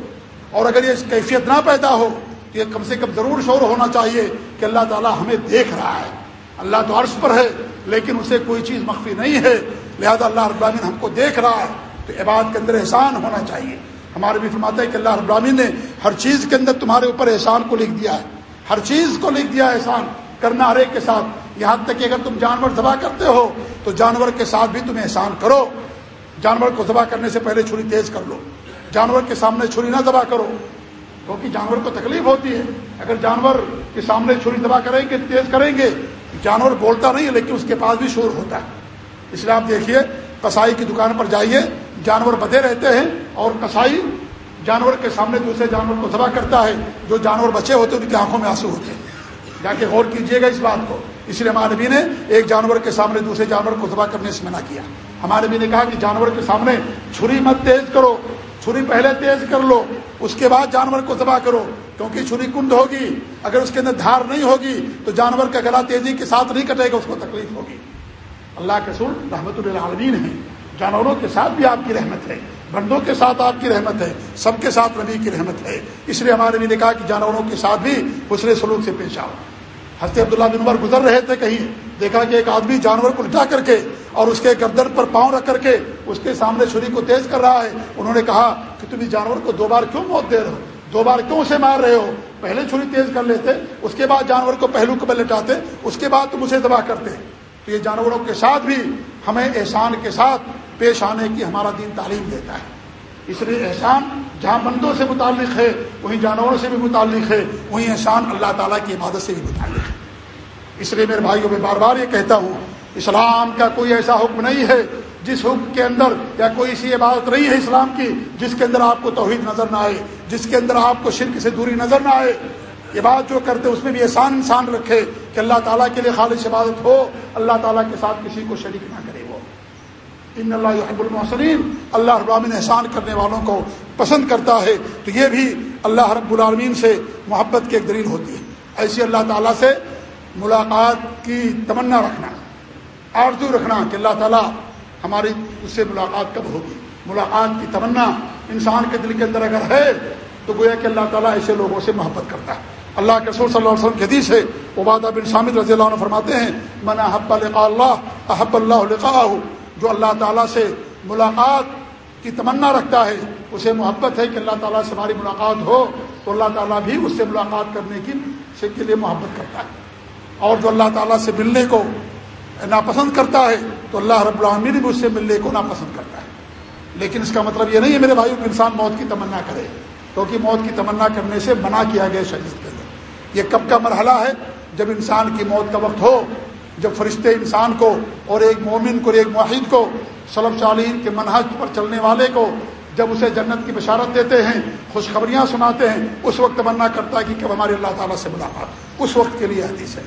اور اگر یہ کیفیت نہ پیدا ہو، تو یہ کم سے کم ضرور شور ہونا چاہیے کہ اللہ تعالیٰ ہمیں دیکھ رہا ہے۔ اللہ تو عرش پر ہے، لیکن اسے کوئی چیز مخفی نہیں ہے۔ لہذا اللہ ابراہین ہم کو دیکھ رہا ہے تو عبادت کے اندر احسان ہونا چاہیے۔ ہمارے بھی فرماتا ہے کہ اللہ ابراہین نے ہر چیز کے اندر تمہارے اوپر احسان کو لکھ دیا ہے۔ ہر چیز کو لکھ دیا احسان کرنا ہر ایک کے ساتھ۔ یہاں تک کہ اگر تم جانور ذبح کرتے ہو تو جانور کے ساتھ بھی تم احسان کرو۔ جانور کو ذبح کرنے سے پہلے چھری تیز کر لو۔ جانور کے سامنے چھری نہ ذبح کرو۔ کیونکہ جانور کو تکلیف ہوتی ہے۔ اگر جانور کے سامنے چھری دبا کریں گے، تیز کریں گے، جانور بولتا نہیں ہے، لیکن اس کے پاس بھی شور ہوتا ہے۔ اس لیے آپ دیکھیے کسائی کی دکان پر جائیے، جانور بدے رہتے ہیں اور کسائی جانور کے سامنے دوسرے جانور کو ذبح کرتا ہے، جو جانور بچے ہوتے ہیں ان کی آنکھوں میں آنسو ہوتے ہیں۔ جا کے غور کیجیے گا اس بات کو۔ اس لیے ہمارے نبی نے ایک جانور کے سامنے دوسرے جانور کو ذبح کرنے سے منع کیا۔ ہمارے نبی نے کہا کہ جانور کے سامنے چھری مت تیز کرو، چھری پہلے تیز کر لو، اس کے بعد جانور کو ذبح کرو، کیونکہ چھری کند ہوگی۔ اگر اس کے اندر دھار نہیں ہوگی تو جانور کا گلا تیزی کے ساتھ نہیں کٹے گا، اس کو تکلیف ہوگی۔ اللہ کے سر رحمت العالمین ہے جانوروں کے ساتھ بھی آپ کی رحمت ہے۔ بندوں کے ساتھ آپ کی رحمت ہے۔ سب کے ساتھ نبی کی رحمت ہے۔ اس لیے ہمارے بھی نے کہا کہ جانوروں کے ساتھ بھی حسن سلوک سے پیش آؤ۔ حضرت عبداللہ بن عمر گزر رہے تھے کہیں۔ دیکھا کہ ایک آدمی جانور کو لٹا کر کے اور اس کے گردن پر پاؤں رکھ کر کے اس کے سامنے چھری کو تیز کر رہا ہے۔ انہوں نے کہا کہ تم اس جانور کو دو بار کیوں موت دے رہے ہو؟ دو بار کیوں اسے مار رہے ہو؟ پہلے چھری تیز کر لیتے، اس کے بعد جانور کو پہلو کو لٹاتے، اس کے بعد تم اسے دبا کرتے۔ تو یہ جانوروں کے ساتھ بھی ہمیں احسان کے ساتھ پیش آنے کی ہمارا دین تعلیم دیتا ہے۔ اس لیے احسان جہاں بندوں سے متعلق ہے، وہیں جانوروں سے بھی متعلق ہے، وہیں احسان اللہ تعالیٰ کی عبادت سے بھی متعلق ہے۔ اس لیے میرے بھائیوں، میں بار بار یہ کہتا ہوں، اسلام کا کوئی ایسا حکم نہیں ہے جس حکم کے اندر یا کوئی ایسی عبادت نہیں ہے اسلام کی جس کے اندر آپ کو توحید نظر نہ آئے، جس کے اندر آپ کو شرک سے دوری نظر نہ آئے۔ یہ بات جو کرتے اس میں بھی احسان انسان رکھے۔ کہ اللہ تعالیٰ کے لیے خالص عبادت ہو، اللہ تعالیٰ کے ساتھ کسی کو شریک نہ کرے وہ۔ ان اللہ حب المحسنین، اللہ ابامن احسان کرنے والوں کو پسند کرتا ہے۔ تو یہ بھی اللہ رب العالمین سے محبت کی ایک دلیل ہوتی ہے۔ ایسی اللہ تعالیٰ سے ملاقات کی تمنا رکھنا، آرزو رکھنا کہ اللہ تعالیٰ ہماری اس سے ملاقات کب ہوگی۔ ملاقات کی تمنا انسان کے دل کے اندر اگر ہے، تو گویا کہ اللہ تعالیٰ ایسے لوگوں سے محبت کرتا ہے۔ اللہ کے رسول صلی اللہ علیہ وسلم کی حدیث ہے، عبادہ بن شامد رضی اللہ عنہ فرماتے ہیں، من احب لقاء اللہ، احب اللہ لقاء جو اللہ تعالیٰ سے ملاقات کی تمنا رکھتا ہے، اسے محبت ہے کہ اللہ تعالیٰ سے ہماری ملاقات ہو، تو اللہ تعالیٰ بھی اس سے ملاقات کرنے کی کے لیے محبت کرتا ہے۔ اور جو اللہ تعالیٰ سے ملنے کو ناپسند کرتا ہے، تو اللہ رب العامین بھی اس سے ملنے کو ناپسند کرتا ہے۔ لیکن اس کا مطلب یہ نہیں ہے، میرے بھائیوں، کہ انسان موت کی تمنا کرے۔ کیونکہ موت کی تمنا کرنے سے منع کیا گیا شریف کے یہ کب کا مرحلہ ہے؟ جب انسان کی موت کا وقت ہو، جب فرشتے انسان کو اور ایک مومن کو اور ایک معاہد کو صلب شالین کے منحج پر چلنے والے کو جب اسے جنت کی بشارت دیتے ہیں، خوشخبریاں سناتے ہیں، اس وقت تمنا کرتا ہے کہ کب ہمارے اللہ تعالیٰ سے ملاقات۔ اس وقت کے لیے حدیث ہے۔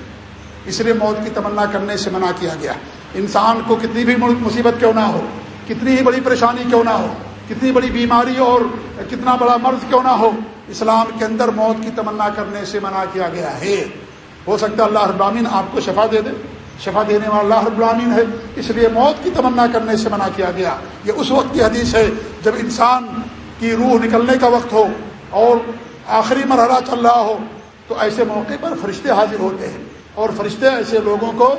اس لیے موت کی تمنا کرنے سے منع کیا گیا۔ انسان کو کتنی بھی مصیبت کیوں نہ ہو، کتنی ہی بڑی پریشانی کیوں نہ ہو، کتنی بڑی بیماری اور کتنا بڑا مرض کیوں نہ ہو اسلام کے اندر موت کی تمنا کرنے سے منع کیا گیا ہے۔ ہو سکتا ہے اللہ ابرامین آپ کو شفا دے دے۔ شفا دینے والا اللہ ابرامین ہے۔ اس لیے موت کی تمنا کرنے سے منع کیا گیا۔ یہ اس وقت کی حدیث ہے جب انسان کی روح نکلنے کا وقت ہو اور آخری مرحلہ چل رہا ہو، تو ایسے موقع پر فرشتے حاضر ہوتے ہیں۔ اور فرشتے ایسے لوگوں کو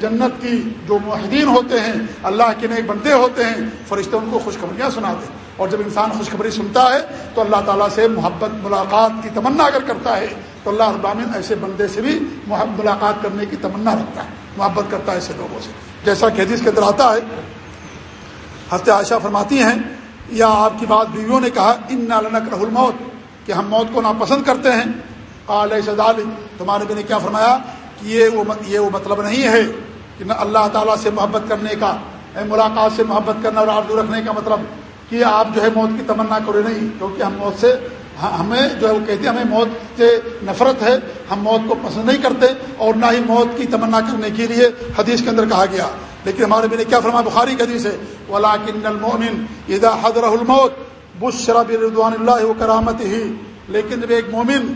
جنت کی جو معاہدین ہوتے ہیں، اللہ کے نیک بندے ہوتے ہیں فرشتے ان کو خوشخبریاں سناتے ہیں۔ اور جب انسان خوشخبری سنتا ہے تو اللہ تعالیٰ سے محبت، ملاقات کی تمنا اگر کرتا ہے تو اللہ ابامن ایسے بندے سے بھی ملاقات کرنے کی تمنا رکھتا ہے، محبت کرتا ہے ایسے لوگوں سے۔ جیسا کہ حدیث کے اندر آتا ہے ہفتے عائشہ فرماتی ہیں، یا آپ کی بات بیویوں نے کہا ان نالنک رح الموت کہ ہم موت کو ناپسند کرتے ہیں۔ قال سدال تمہارے بھی نے کیا فرمایا؟ کہ یہ وہ یہ وہ مطلب نہیں ہے کہ نہ اللہ تعالیٰ سے محبت کرنے کا ملاقات سے محبت کرنا اور آرزو رکھنے کا مطلب۔ کہ آپ جو ہے موت کی تمنا کرے نہیں، کیونکہ ہم موت سے ہمیں جو ہے وہ کہتے ہیں، ہمیں موت سے نفرت ہے، ہم موت کو پسند نہیں کرتے اور نہ ہی موت کی تمنا کرنے کے لیے حدیث کے اندر کہا گیا۔ لیکن ہمارے بھی نے کیا فرما بخاری کی حدیث ہے ولاکن المومن ادا حضر الموت بشرب ردوان اللہ و کرامت ہی لیکن جب ایک مومن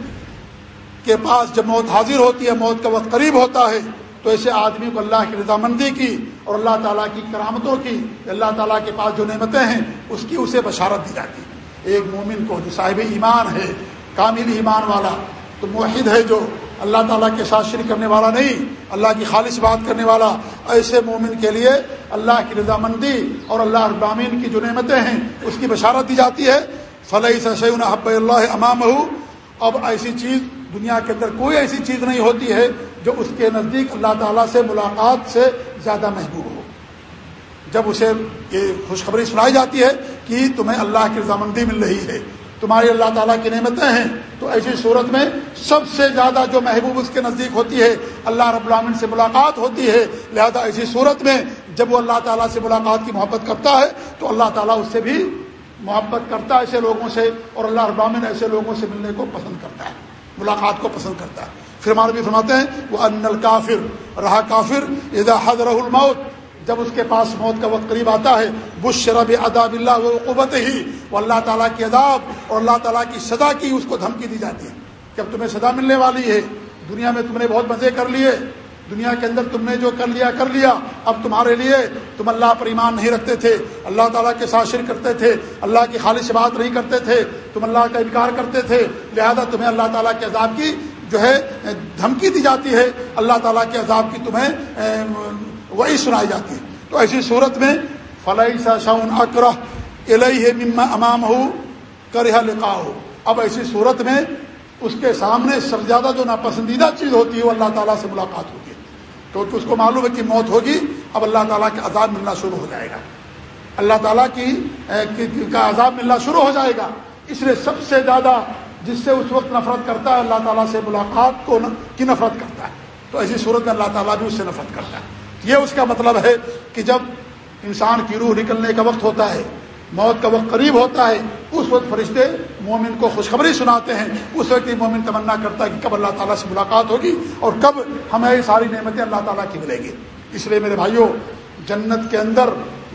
کے پاس جب موت حاضر ہوتی ہے، موت کا وقت قریب ہوتا ہے تو ایسے آدمی کو اللہ کی رضامندی کی اور اللہ تعالیٰ کی کرامتوں کی اللہ تعالیٰ کے پاس جو نعمتیں ہیں، اس کی اسے بشارت دی جاتی۔ ہے ایک مومن کو جو صاحب ایمان ہے، کامل ایمان والا، تو معاہد ہے جو اللہ تعالیٰ کے ساتھ شرک کرنے والا نہیں، اللہ کی خالص بات کرنے والا۔ ایسے مومن کے لیے اللہ کی رضامندی اور اللہ ابامین کی جو نعمتیں ہیں، اس کی بشارت دی جاتی ہے۔ فلحی سشن حب اللہ امام اب ایسی چیز دنیا کے اندر کوئی ایسی چیز نہیں ہوتی ہے جو اس کے نزدیک اللہ تعالیٰ سے ملاقات سے زیادہ محبوب ہو۔ جب اسے یہ خوشخبری سنائی جاتی ہے کہ تمہیں اللہ کی رضامندی مل رہی ہے، تمہاری اللہ تعالیٰ کی نعمتیں ہیں، تو ایسی صورت میں سب سے زیادہ جو محبوب اس کے نزدیک ہوتی ہے، اللہ رب العالمین سے ملاقات ہوتی ہے۔ لہذا ایسی صورت میں جب وہ اللہ تعالیٰ سے ملاقات کی محبت کرتا ہے، تو اللہ تعالیٰ اس سے بھی محبت کرتا ہے ایسے لوگوں سے اور اللہ رب العالمین ایسے لوگوں سے ملنے کو پسند کرتا ہے۔ ملاقات کو پسند کرتا ہے۔ پھر بھی فرماتے ہیں وہ ان کافر رہا کافر ادا حد الموت، جب اس کے پاس موت کا وقت قریب آتا ہے بش شرب اداب اللہ قوت ہی وہ اللہ تعالیٰ کی اداب اور اللہ تعالیٰ کی سزا کی اس کو دھمکی دی جاتی ہے۔ کہ اب تمہیں سزا ملنے والی ہے، دنیا میں تم نے بہت مزے کر لیے دنیا کے اندر تم نے جو کر لیا کر لیا۔ اب تمہارے لیے تم اللہ پر ایمان نہیں رکھتے تھے۔ اللہ تعالیٰ کے ساتھ شرک کرتے تھے۔ اللہ کی خالص بات نہیں کرتے تھے۔ تم اللہ کا انکار کرتے تھے۔ لہذا تمہیں اللہ تعالیٰ کے عذاب کی جو ہے، دھمکی دی جاتی ہے۔ اللہ تعالیٰ کے عذاب کی تمہیں وہی سنائی جاتی ہے۔ تو ایسی صورت میں فلائی سا شاون اکرہ الہ مما امام ہو کرہ لکھا ہو اب ایسی صورت میں، اس کے سامنے سب زیادہ جو ناپسندیدہ چیز ہوتی ہے، وہ اللہ تعالیٰ سے ملاقات ہوتی ہے۔ تو اس کو معلوم ہے کہ موت ہوگی۔ اب اللہ تعالیٰ کا عذاب ملنا شروع ہو جائے گا۔ اللہ تعالیٰ کی کا عذاب ملنا شروع ہو جائے گا۔ اس لیے سب سے زیادہ جس سے اس وقت نفرت کرتا ہے، اللہ تعالیٰ سے ملاقات کو کی نفرت کرتا ہے۔ تو ایسی صورت میں اللہ تعالیٰ بھی اس سے نفرت کرتا ہے۔ یہ اس کا مطلب ہے کہ جب انسان کی روح نکلنے کا وقت ہوتا ہے موت کا وقت قریب ہوتا ہے، اس وقت فرشتے مومن کو خوشخبری سناتے ہیں۔ اس وقت مومن تمنا کرتا ہے کہ کب اللہ تعالیٰ سے ملاقات ہوگی اور کب ہمیں یہ ساری نعمتیں اللہ تعالیٰ کی ملے گی۔ اس لیے میرے بھائیوں جنت کے اندر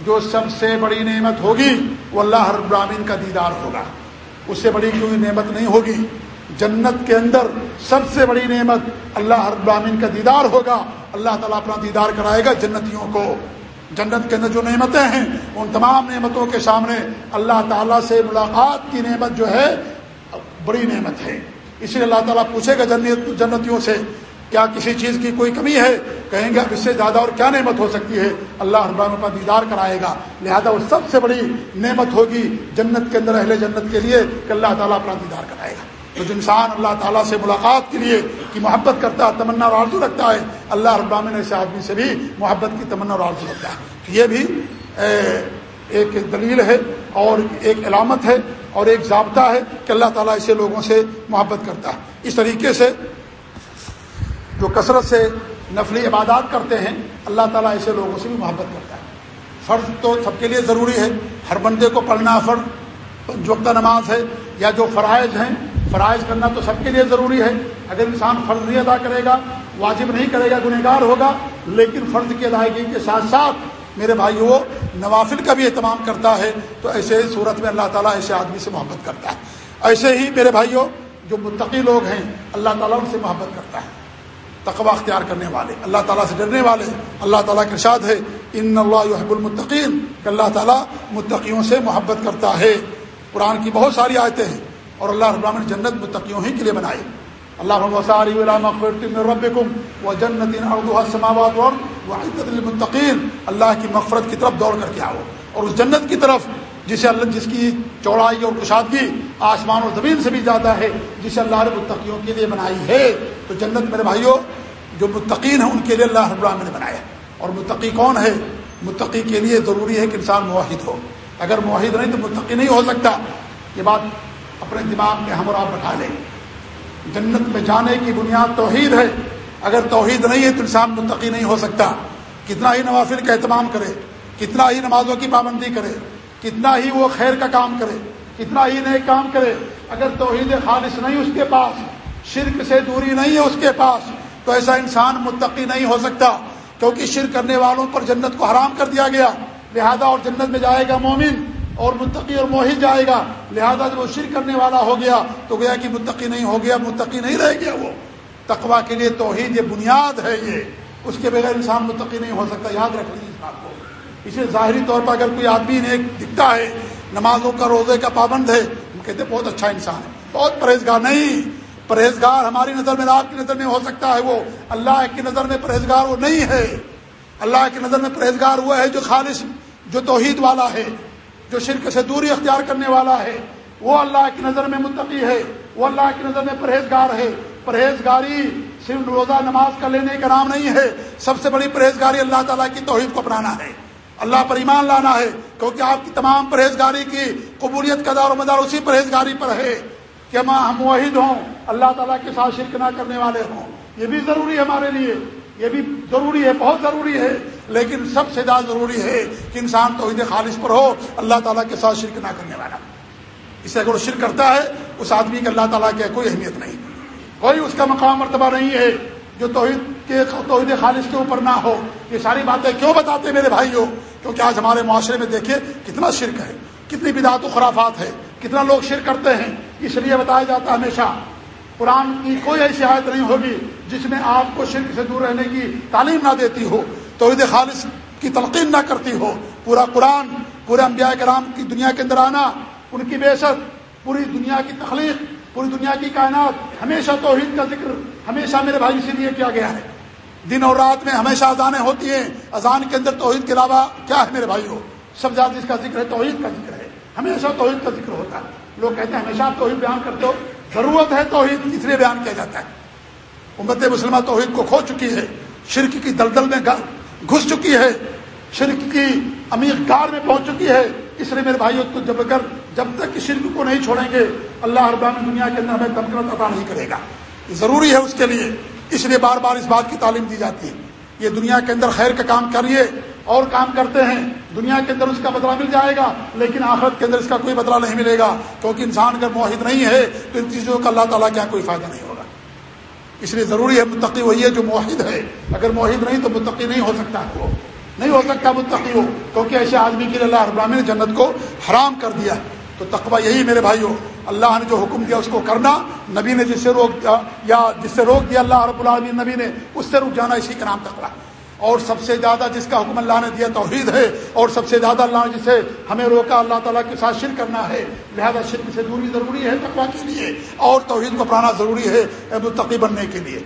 جو سب سے بڑی نعمت ہوگی، وہ اللہ ہر براہین کا دیدار ہوگا۔ اس سے بڑی کوئی نعمت نہیں ہوگی۔ جنت کے اندر سب سے بڑی نعمت اللہ ہر براہین کا دیدار ہوگا۔ اللہ تعالیٰ اپنا دیدار کرائے گا جنتیوں کو۔ جنت کے اندر جو نعمتیں ہیں، ان تمام نعمتوں کے سامنے اللہ تعالیٰ سے ملاقات کی نعمت جو ہے، بڑی نعمت ہے۔ اس لیے اللہ تعالیٰ پوچھے گا جنت جنتیوں سے، کیا کسی چیز کی کوئی کمی ہے؟ کہیں گے اب اس سے زیادہ اور کیا نعمت ہو سکتی ہے؟ اللہ ربان کا دیدار کرائے گا۔ لہذا وہ سب سے بڑی نعمت ہوگی جنت کے اندر، اہل جنت کے لیے، کہ اللہ تعالیٰ اپنا دیدار کرائے گا۔ تو جو انسان اللہ تعالیٰ سے ملاقات کے لیے کی محبت کرتا ہے، تمنا اور آرزو رکھتا ہے، اللہ ابامن ایسے آدمی سے بھی محبت کی تمنا اور آرزو رکھتا ہے۔ یہ بھی ایک دلیل ہے اور ایک علامت ہے اور ایک ضابطہ ہے کہ اللہ تعالیٰ ایسے لوگوں سے محبت کرتا ہے۔ اس طریقے سے جو کثرت سے نفلی عبادات کرتے ہیں، اللہ تعالیٰ ایسے لوگوں سے بھی محبت کرتا ہے۔ فرض تو سب کے لیے ضروری ہے، ہر بندے کو پڑھنا فرض وقت نماز ہے یا جو فرائض ہیں فرائض کرنا تو سب کے لیے ضروری ہے۔ اگر انسان فرض نہیں ادا کرے گا، واجب نہیں کرے گا، گنہگار ہوگا، لیکن فرض کی ادائیگی کے ساتھ ساتھ میرے بھائی وہ نوافل کا بھی اہتمام کرتا ہے، تو ایسے ہی صورت میں اللہ تعالیٰ ایسے آدمی سے محبت کرتا ہے۔ ایسے ہی میرے بھائیوں جو متقی لوگ ہیں، اللہ تعالیٰ ان سے محبت کرتا ہے۔ تقوا اختیار کرنے والے، اللہ تعالیٰ سے ڈرنے والے، اللہ تعالیٰ کے ارشاد ہے، ان اللہ یحب المتقین، کہ اللہ تعالیٰ متقیوں سے محبت کرتا ہے۔ قرآن کی بہت ساری آیتیں ہیں۔ اور اللہ رب العالمین جنت متقیوں ہی کے لیے بنائی۔ اللہ رب و جنت السماوات والارض المتقین اللہ کی مغفرت کی طرف دوڑ کر کے آؤ۔ اور اس جنت کی طرف جسے اللہ جس کی چوڑائی اور کشادگی آسمان اور زمین سے بھی زیادہ ہے، جسے اللہ نے متقیوں کے لیے بنائی ہے۔ تو جنت میرے بھائیوں جو متقین ہیں، ان کے لیے اللہ رب العالمین نے بنایا اور متقی کون ہے؟ متقی کے لیے ضروری ہے کہ انسان معاہد ہو۔ اگر معاہد نہیں تو متقی نہیں ہو سکتا۔ یہ بات اپنے دماغ میں ہم اور آپ بٹھا لیں۔ جنت میں جانے کی بنیاد توحید ہے۔ اگر توحید نہیں ہے تو انسان متقی نہیں ہو سکتا۔ کتنا ہی نوافل کا اہتمام کرے، کتنا ہی نمازوں کی پابندی کرے، کتنا ہی وہ خیر کا کام کرے، کتنا ہی نئے کام کرے۔ اگر توحید خالص نہیں اس کے پاس، شرک سے دوری نہیں ہے اس کے پاس، تو ایسا انسان متقی نہیں ہو سکتا۔ کیونکہ شرک کرنے والوں پر جنت کو حرام کر دیا گیا۔ لہذا اور جنت میں جائے گا مومن۔ اور متقی اور موہد جائے گا، لہذا جب وہ شرک کرنے والا ہو گیا تو گیا کہ متقی نہیں ہو گیا، متقی نہیں رہ گیا وہ۔ تقوا کے لیے توحید یہ بنیاد ہے یہ۔ اس کے بغیر انسان متقی نہیں ہو سکتا، یاد رکھ لیجیے اس کو۔ اسے ظاہری طور پر اگر کوئی آدمی نے دکھتا ہے، نمازوں کا، روزے کا پابند ہے ہم کہتے ہیں بہت اچھا انسان ہے، بہت پرہیزگار نہیں۔ پرہیزگار ہماری نظر میں آپ کی نظر میں ہو سکتا ہے وہ۔ اللہ کی نظر میں پرہیزگار وہ نہیں ہے۔ اللہ کی نظر میں پرہیزگار وہ ہے جو خالص، جو توحید والا ہے۔ جو شرک سے دوری اختیار کرنے والا ہے، وہ اللہ کی نظر میں متقی ہے، وہ اللہ کی نظر میں پرہیزگار ہے۔ پرہیزگاری صرف روزہ نماز کا لینے کا نام نہیں ہے، سب سے بڑی پرہیزگاری اللہ تعالیٰ کی توحید کو اپنانا ہے۔ اللہ پر ایمان لانا ہے، کیونکہ آپ کی تمام پرہیزگاری کی قبولیت کا دار و مدار اسی پرہیزگاری پر ہے کہ ہم واحد ہوں، اللہ تعالیٰ کے ساتھ شرک نہ کرنے والے ہوں۔ یہ بھی ضروری ہے ہمارے لیے۔ یہ بھی ضروری ہے، بہت ضروری ہے، لیکن سب سے زیادہ ضروری ہے کہ انسان توحید خالص پر ہو، اللہ تعالیٰ کے ساتھ شرک نہ کرنے والا۔ اسے اگر وہ شرک کرتا ہے، اس آدمی کے اللہ تعالیٰ کی کوئی اہمیت نہیں۔ کوئی اس کا مقام مرتبہ نہیں ہے جو توحید کے، توحید خالص کے اوپر نہ ہو۔ یہ ساری باتیں کیوں بتاتے میرے بھائی ہو کیونکہ آج ہمارے معاشرے میں دیکھیے کتنا شرک ہے، کتنی بدعت و خرافات ہے، کتنا لوگ شرک کرتے ہیں۔ اس لیے بتایا جاتا ہے ہمیشہ قرآن کی کوئی ایسی آیت نہیں ہوگی جس میں آپ کو شرک سے دور رہنے کی تعلیم نہ دیتی ہو، توحید خالص کی تلقین نہ کرتی ہو۔ پورا قرآن، پورے انبیاء کرام کی دنیا کے اندر آنا، ان کی بے پوری دنیا کی تخلیق، پوری دنیا کی کائنات، ہمیشہ توحید کا ذکر ہمیشہ میرے بھائی اسی لیے کیا گیا ہے۔ دن اور رات میں ہمیشہ اذانیں ہوتی ہیں، اذان کے اندر توحید کے علاوہ کیا ہے میرے بھائی ہو سب زیادہ جس کا ذکر ہے توحید کا ذکر ہے، ہمیشہ توحید کا ذکر ہوتا ہے۔ لوگ کہتے ہیں ہمیشہ آپ توحید بیان کرتے ہو ضرورت ہے توحید، اس لیے بیان کیا جاتا ہے۔ امت مسلمہ توحید کو کھو چکی ہے، شرک کی دلدل میں گھس چکی ہے، شرک کی امیر گار میں پہنچ چکی ہے۔ اس لیے میرے بھائیوں، تو جب کر جب تک شرک کو نہیں چھوڑیں گے، اللہ اربان دنیا کے اندر ہمیں تمکنت عطا نہیں کرے گا۔ ضروری ہے اس کے لیے۔ اس لیے بار بار اس بات کی تعلیم دی جاتی ہے۔ یہ دنیا کے اندر خیر کا کام کریے اور کام کرتے ہیں۔ دنیا کے اندر اس کا بدلہ مل جائے گا، لیکن آخرت کے اندر اس کا کوئی بدلہ نہیں ملے گا۔ کیونکہ انسان اگر معاہد نہیں ہے، تو ان چیزوں کا اللہ تعالیٰ کیا کوئی فائدہ نہیں ہوگا۔ اس لیے ضروری ہے متقی وہی ہے جو معاہد ہے۔ اگر معاہد نہیں تو متقی نہیں ہو سکتا وہ۔ نہیں ہو سکتا متقی ہو کیونکہ ایسے آدمی کے لیے اللہ ابراہمی نے جنت کو حرام کر دیا تو تقوی یہی میرے بھائیوں اللہ نے جو حکم دیا اس کو کرنا۔ نبی نے جس سے روک دیا، یا جس سے روک دیا اللہ رب العالمین، نبی نے، اس سے رک جانا اسی کا نام تقوا اور سب سے زیادہ جس کا حکم اللہ نے دیا توحید ہے، اور سب سے زیادہ اللہ نے جسے ہمیں روکا، اللہ تعالیٰ کے ساتھ شرک کرنا ہے۔ لہذا شرک سے دوری ضروری ہے تقوا کے لیے، اور توحید کو اپنانا ضروری ہے متقی بننے کے لیے۔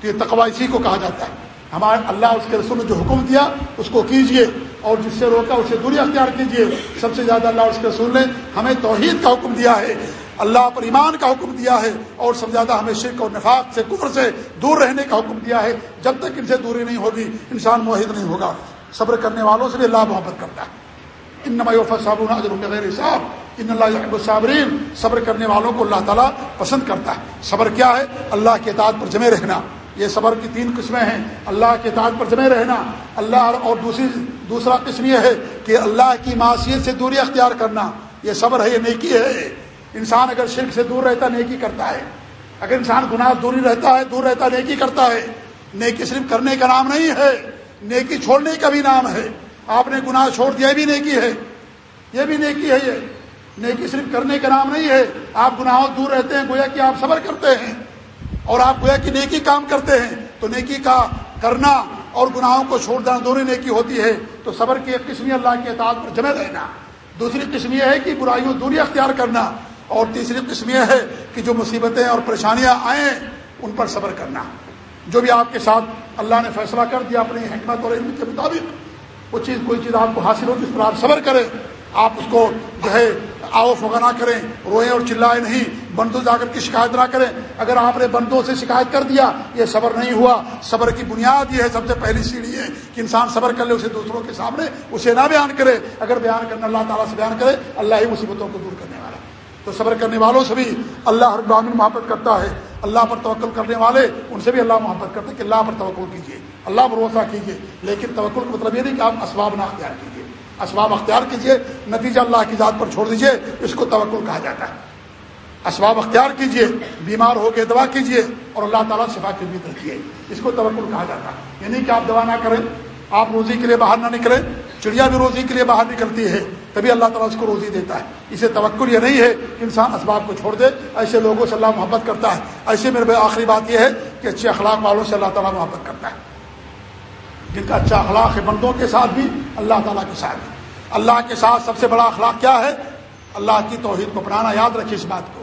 تو یہ تقوا اسی کو کہا جاتا ہے۔ ہمارے اللہ، اس کے رسول نے جو حکم دیا، اس کو کیجیے، اور جس سے روکا، اسے دوری اختیار کیجیے۔ سب سے زیادہ اللہ اس کے رسول نے ہمیں توحید کا حکم دیا ہے۔ اللہ پر ایمان کا حکم دیا ہے اور سب زیادہ ہمیں شرک اور نفاق سے، کفر سے دور رہنے کا حکم دیا ہے۔ جب تک ان سے دوری نہیں ہوگی، انسان معاہد نہیں ہوگا۔ صبر کرنے والوں سے بھی اللہ محبت کرتا ہے۔ ان نمایوف صاحب غیر صاحب ان اللہ صابرین صبر کرنے والوں کو اللہ تعالیٰ پسند کرتا ہے۔ صبر کیا ہے؟ اللہ کے اطاعت پر جمے رہنا۔ یہ صبر کی تین قسمیں ہیں۔ اللہ کے اطاعت پر جمے رہنا۔ اللہ اور دوسری، دوسرا قسم یہ ہے کہ اللہ کی معاشیت سے دوری اختیار کرنا۔ یہ صبر ہے یہ نیکی ہے؟ انسان اگر شرک سے دور رہتا نیکی کرتا ہے، اگر انسان گناہ دوری رہتا ہے، دور رہتا نیکی کرتا ہے، نیکی صرف کرنے کا نام نہیں ہے، نیکی چھوڑنے کا بھی نام ہے۔ آپ نے گناہ چھوڑ دیا بھی نیکی ہے۔ یہ بھی نیکی ہے یہ۔ نیکی صرف کرنے کا نام نہیں ہے۔ آپ گناہوں دور رہتے ہیں، گویا کہ آپ صبر کرتے ہیں۔ اور آپ گویا کہ نیکی کام کرتے ہیں۔ تو نیکی کا کرنا اور گناہوں کو چھوڑ دینا دونوں نیکی ہوتی ہے۔ تو صبر کی ایک قسم اللہ کے اعتعاد پر جمع رہنا۔ دوسری قسم یہ ہے کہ برائیوں دوری اختیار کرنا۔ اور تیسری قسم یہ ہے کہ جو مصیبتیں اور پریشانیاں آئیں، ان پر صبر کرنا۔ جو بھی آپ کے ساتھ اللہ نے فیصلہ کر دیا اپنی حکمت اور علم کے مطابق، وہ چیز، کوئی چیز آپ کو حاصل ہو جس پر آپ صبر کریں، آپ اس کو جو ہے آؤ فغا نہ کریں، روئیں اور چلائے نہیں، بندوں جا کر کی شکایت نہ کریں۔ اگر آپ نے بندوں سے شکایت کر دیا، یہ صبر نہیں ہوا۔ صبر کی بنیاد یہ ہے، سب سے پہلی سیڑھی ہے کہ انسان صبر کر لے، اسے دوسروں کے سامنے، اسے نہ بیان کرے۔ اگر بیان کرنا اللہ تعالیٰ سے بیان کرے، اللہ ہی مصیبتوں کو دور کرنے تو صبر کرنے والوں سے بھی اللہ ہر گامن محبت کرتا ہے۔ اللہ پر توقل کرنے والے، ان سے بھی اللہ محبت کرتے ہیں کہ اللہ پر توقل کیجیے اللہ پر بھروسہ کیجیے لیکن توقل کا مطلب یہ نہیں کہ آپ اسباب نہ اختیار کیجیے اسباب اختیار کیجیے نتیجہ اللہ کی ذات پر چھوڑ دیجیے اس کو توقل کہا جاتا ہے۔ اسباب اختیار کیجیے بیمار ہو کے دوا کیجیے اور اللہ تعالیٰ شفا کی امید رکھیے اس کو توقل کہا جاتا ہے۔ یعنی کہ آپ دوا نہ کریں۔ آپ روزی کے لیے باہر نہ نکلیں، چڑیا بھی روزی کے لیے باہر نکلتی ہے، تبھی اللہ تعالیٰ اس کو روزی دیتا ہے۔ اسے توقل یہ نہیں ہے کہ انسان اسباب کو چھوڑ دے، ایسے لوگوں سے اللہ محبت کرتا ہے۔ ایسے میرے آخری بات یہ ہے کہ اچھے اخلاق والوں سے اللہ تعالیٰ محبت کرتا ہے۔ جن کا اچھا اخلاق ہے، بندوں کے ساتھ بھی اللہ تعالیٰ کے ساتھ۔ بھی اللہ کے ساتھ سب سے بڑا اخلاق کیا ہے؟ اللہ کی توحید کو اپنانا، یاد رکھیے اس بات کو۔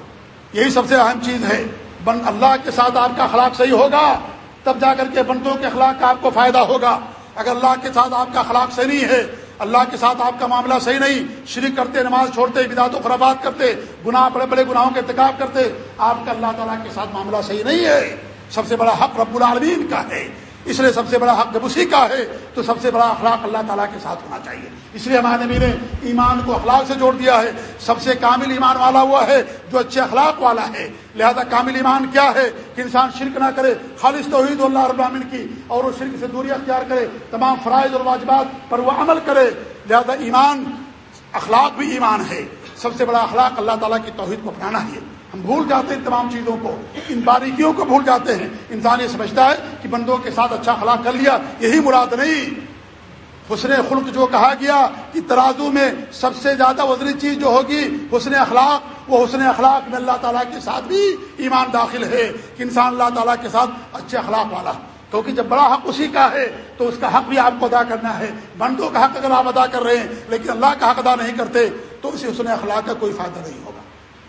یہی سب سے اہم چیز ہے۔ بند اللہ کے ساتھ آپ کا اخلاق صحیح ہوگا، تب جا کر کے بندوں کے اخلاق کا آپ کو فائدہ ہوگا۔ اگر اللہ کے ساتھ آپ کا اخلاق صحیح نہیں ہے، اللہ کے ساتھ آپ کا معاملہ صحیح نہیں، شرک کرتے، نماز چھوڑتے، بدعت و خرابات کرتے، گناہ، بڑے بڑے گناہوں کے انتخاب کرتے، آپ کا اللہ تعالیٰ کے ساتھ معاملہ صحیح نہیں ہے۔ سب سے بڑا حق رب العالمین کا ہے۔ اس لیے سب سے بڑا حق جب اسی کا ہے، تو سب سے بڑا اخلاق اللہ تعالیٰ کے ساتھ ہونا چاہیے۔ اس لیے ہمارے نبی نے ایمان کو اخلاق سے جوڑ دیا ہے۔ سب سے کامل ایمان والا ہوا ہے، جو اچھے اخلاق والا ہے۔ لہذا کامل ایمان کیا ہے؟ کہ انسان شرک نہ کرے، خالص توحید اللہ رب العالمین کی، اور وہ شرک سے دوری اختیار کرے، تمام فرائض اور واجبات پر وہ عمل کرے۔ لہذا ایمان، اخلاق بھی ایمان ہے۔ سب سے بڑا اخلاق اللہ تعالیٰ کی توحید کو اپنانا ہے۔ ہم بھول جاتے ہیں تمام چیزوں کو، ان باریکیوں کو بھول جاتے ہیں۔ انسان یہ سمجھتا ہے کہ بندوں کے ساتھ اچھا اخلاق کر لیا، یہی مراد نہیں۔ حسن خلق جو کہا گیا کہ ترازو میں سب سے زیادہ وزنی چیز جو ہوگی، حسن اخلاق، وہ حسن اخلاق میں اللہ تعالیٰ کے ساتھ بھی ایمان داخل ہے کہ انسان اللہ تعالیٰ کے ساتھ اچھے اخلاق والا۔ کیونکہ جب بڑا حق اسی کا ہے، تو اس کا حق بھی آپ کو ادا کرنا ہے۔ بندوں کا حق اگر آپ ادا کر رہے ہیں، لیکن اللہ کا حق ادا نہیں کرتے، تو اسی حسن اخلاق کا کوئی فائدہ نہیں ہوگا۔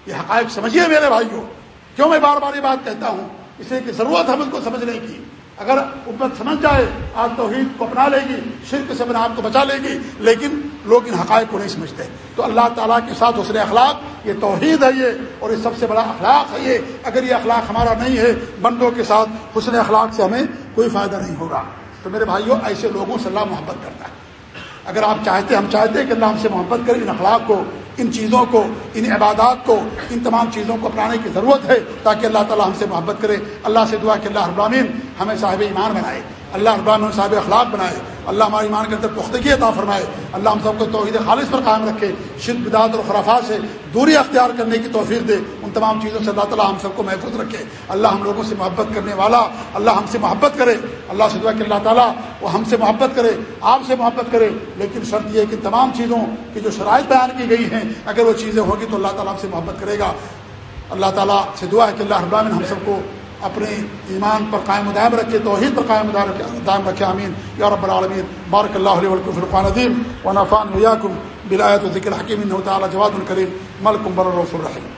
یہ حقائق سمجھیے میرے بھائیوں۔ کیوں میں بار بار یہ بات کہتا ہوں؟ اس لیے کہ ضرورت ہے اس کو سمجھنے کی۔ اگر امت سمجھ جائے، آج توحید کو اپنا لے گی، شرک سے اپنے آپ کو بچا لے گی، لیکن لوگ ان حقائق کو نہیں سمجھتے۔ تو اللہ تعالیٰ کے ساتھ حسن اخلاق، یہ توحید ہے یہ، اور یہ سب سے بڑا اخلاق ہے یہ۔ اگر یہ اخلاق ہمارا نہیں ہے، بندوں کے ساتھ حسن اخلاق سے ہمیں کوئی فائدہ نہیں ہوگا۔ تو میرے بھائیوں، ایسے لوگوں سے اللہ محبت کرتا ہے۔ اگر آپ چاہتے، ہم چاہتے ہیں کہ اللہ ہم سے محبت کرے ان اخلاق کو۔ ان چیزوں کو، ان عبادات کو، ان تمام چیزوں کو اپنانے کی ضرورت ہے تاکہ اللہ تعالی ہم سے محبت کرے۔ اللہ سے دعا کہ اللہ ابراہین ہمیں صاحب ایمان بنائے۔ اللہ ابراہین صاحب اخلاق بنائے، اللہ ہمارے ایمان کے اندر پختگی عطا فرمائے، اللہ ہم سب کو توحید خالص پر قائم رکھے شد بدعت اور خرافات سے دوری اختیار کرنے کی توفیق دے، ان تمام چیزوں سے اللہ تعالیٰ ہم سب کو محفوظ رکھے۔ اللہ ہم لوگوں سے محبت کرنے والا، اللہ ہم سے محبت کرے۔ اللہ سے دعا کہ اللہ تعالیٰ وہ ہم سے محبت کرے، آپ سے محبت کرے۔ لیکن شرط یہ کہ تمام چیزوں کی جو شرائط بیان کی گئی ہیں، اگر وہ چیزیں ہوگی تو اللہ تعالیٰ ہم سے محبت کرے گا۔ اللہ تعالیٰ سے دعا ہے کہ اللہ ابراہین ہم سب کو اپنے ایمان پر قائم دائم رکھے، توحید پر قائم دائم رکھے امین یا رب العالمین، بارک اللہ علیہ ولکم فرقان عظیم و نفان ویاکم بلایت و ذکر حکیم تعالیٰ جواد الکریم ملکم بر رسول الرحیم